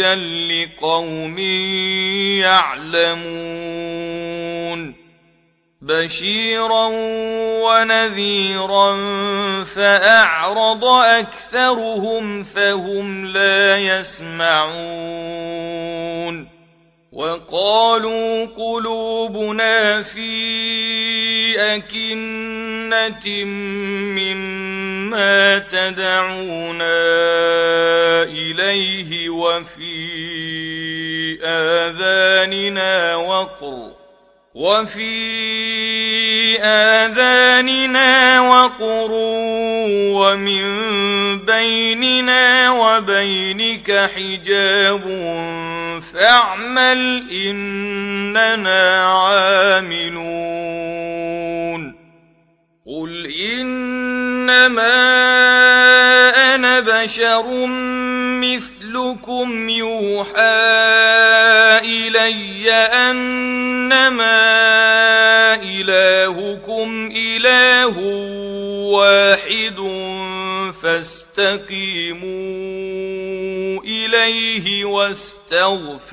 لقوم يعلمون بشيرا ونذيرا فأعرض أكثرهم فهم لا يسمعون وقالوا قلوبنا في أكنة مما تدعونا إليه وفي آذاننا وقر وفي آذاننا وقر ومن بيننا وبينك حجاب فاعمل إننا عاملون قل إنما أنا بشر مثلكم يوحى إلي أنما إلهكم إله واحد فاستقيموا إليه واستغفروه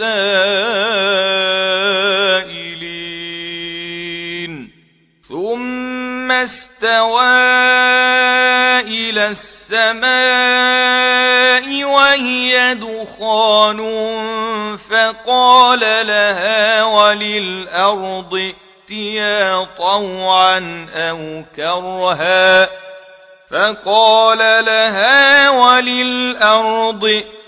للسائلين. ثم استوى إلى السماء وهي دخان فقال لها وللأرض ائتيا طوعا أو كرها. فقال لها وللأرض ائتيا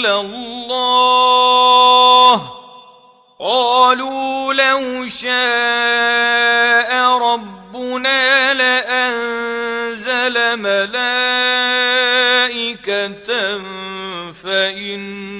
إِلَّا اللَّهُ. قَالُوا لَوْ شَاءَ رَبُّنَا لَأَنزَلَ مَلَائِكَةً فإن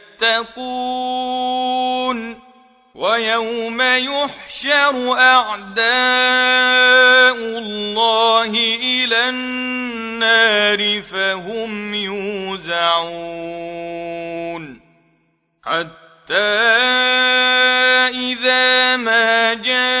يتقون ويوم يحشر أعداء الله إلى النار فهم يوزعون حتى إذا ما جاءوها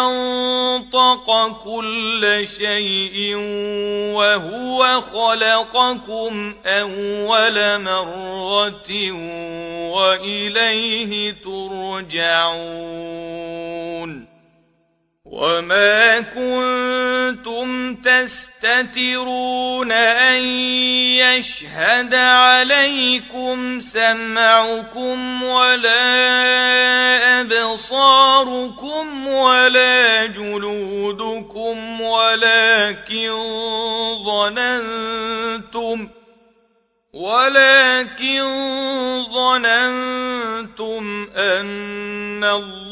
أنطق كل شيء وهو خلقكم أول مرة وإليه ترجعون. وما كنتم تستترون أن يشهد عليكم سمعكم ولا أبصاركم ولا جلودكم ولكن ظننتم ولكن ظننتم أن الله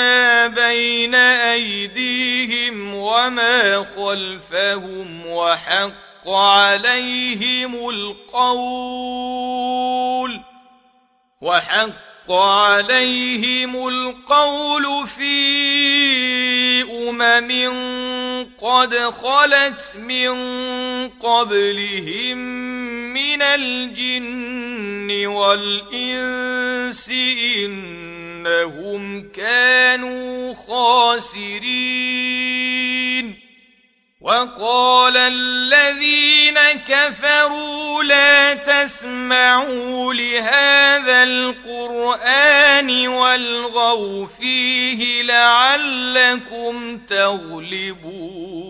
ما بين أيديهم وما خلفهم وحق عليهم القول وحق عليهم القول في أمم قد خلت من قبلهم من الجن والإنس إن أنهم كانوا خاسرين وقال الذين كفروا لا تسمعوا لهذا القرآن والغوا فيه لعلكم تغلبون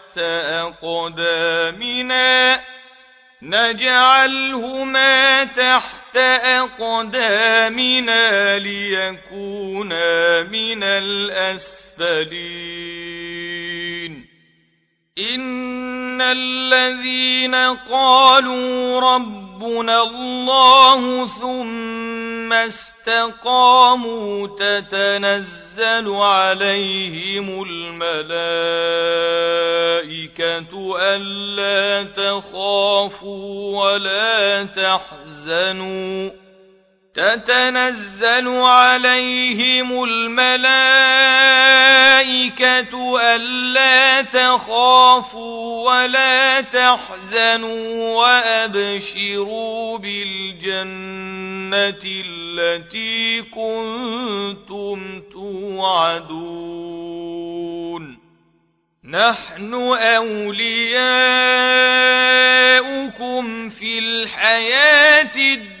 أقدامنا نجعلهما تحت أقدامنا ليكونا من الأسفلين. إن الذين قالوا ربنا الله ثم استقاموا تتنزل عليهم الملائكة ألا تخافوا ولا تحزنوا تتنزل عليهم الملائكة ألا تخافوا ولا تحزنوا وأبشروا بالجنة التي كنتم توعدون. نحن أولياؤكم في الحياة الدنيا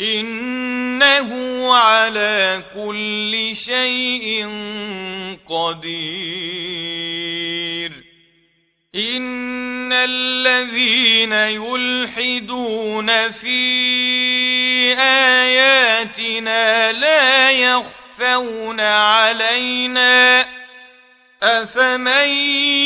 إنه على كل شيء قدير إن الذين يلحدون في آياتنا لا يخفون علينا أفمن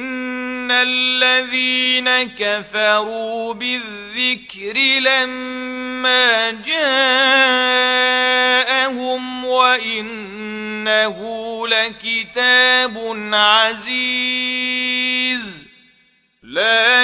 الذين كفروا بالذكر لما جاءهم وإنه لكتاب عزيز لا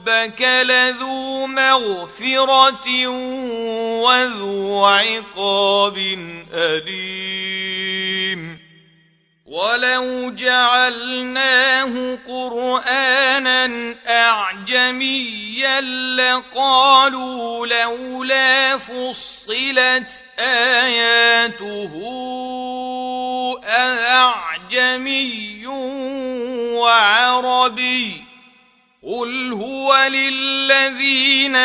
ربك لذو مغفرة وذو عقاب أليم. ولو جعلناه قرآنا أعجميا لقالوا لولا فصلت آياته أعجمي وعربي. قل هو للذين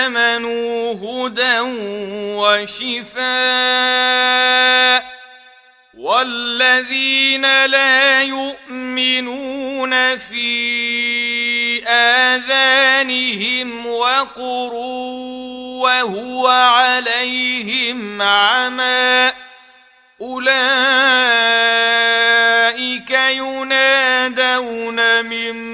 آمنوا هدى وشفاء والذين لا يؤمنون في آذانهم وقر وهو عليهم عمى أولئك ينادون من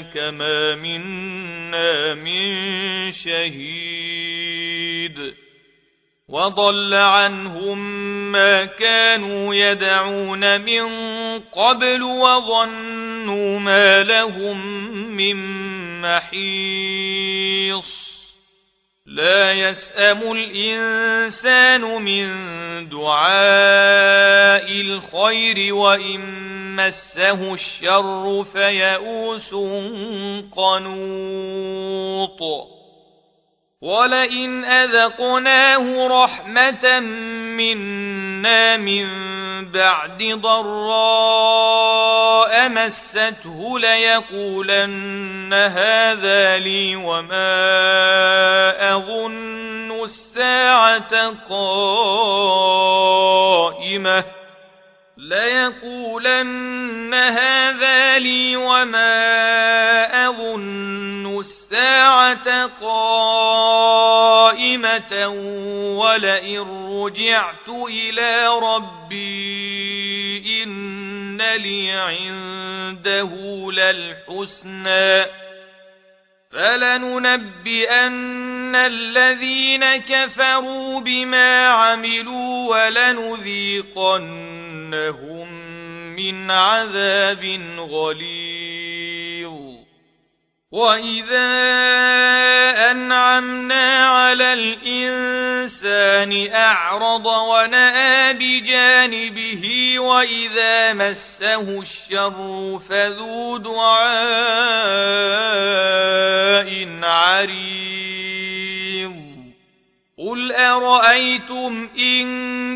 كما منا من شهيد وضل عنهم ما كانوا يدعون من قبل وظنوا ما لهم من محيص لا يسأم الإنسان من دعاء الخير وإن مسه الشر فيئوس قنوط ولئن أذقناه رحمة منا من بعد ضراء مسته ليقولن هذا لي وما أظن الساعة قائمة ليقولن هذا لي وما أظن الساعة قائمة ولئن رجعت إلى ربي إن لي عنده للحسنى فلننبئن الذين كفروا بما عملوا ولنذيقنهم من عذاب غليظ وإذا أنعمنا على الإنسان أعرض ونأى بجانبه وإذا مسه الشر فذو دعاء عريض قل أرأيتم إن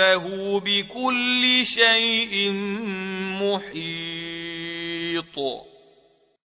إنه بكل شيء محيط